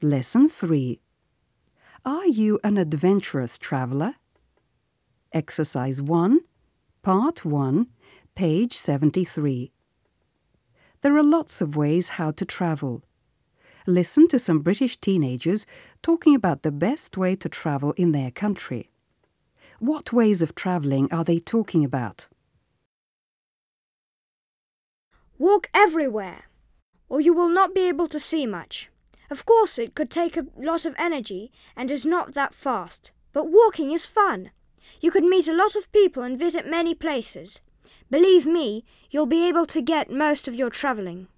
Lesson 3 Are you an adventurous traveller? Exercise 1, Part 1, page 73. There are lots of ways how to travel. Listen to some British teenagers talking about the best way to travel in their country. What ways of travelling are they talking about? Walk everywhere, or you will not be able to see much. Of course, it could take a lot of energy and is not that fast, but walking is fun. You could meet a lot of people and visit many places. Believe me, you'll be able to get most of your travelling.